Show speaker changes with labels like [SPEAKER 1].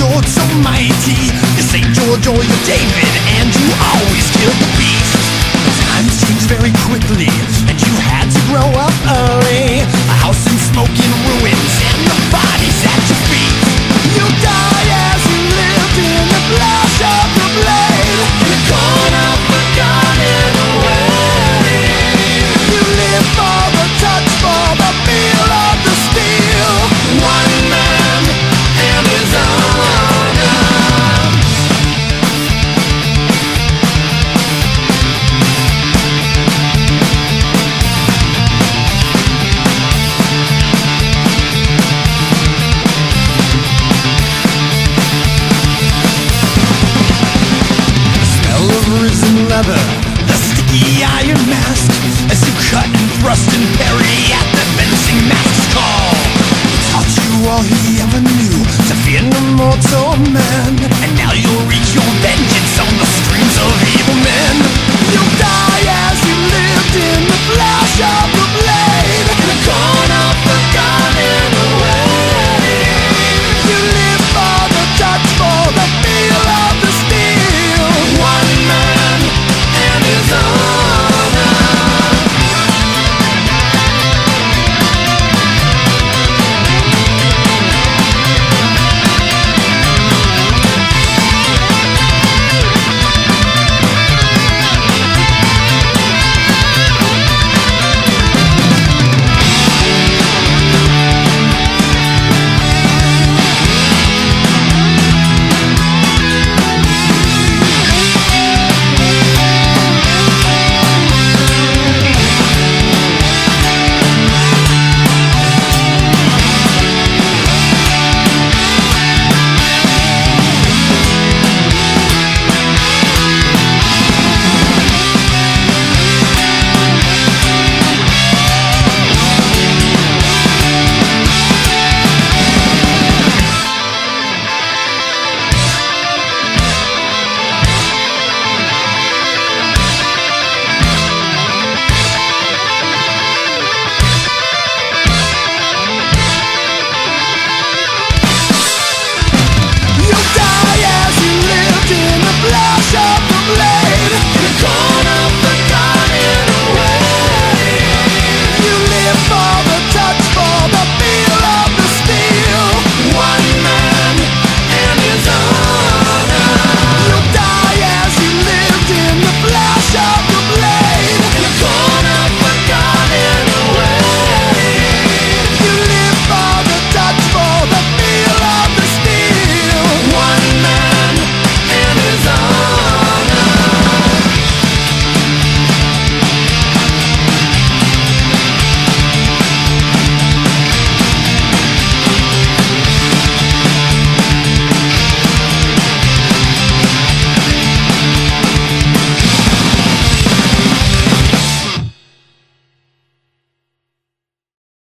[SPEAKER 1] George so mighty You're St. George or you're David And you always kill the beast Times change very quickly And you had to grow up risen the sticky iron mask, as you cut and thrust and parry at the fencing mask's call. He oh, taught you all he ever knew to fear no mortal man.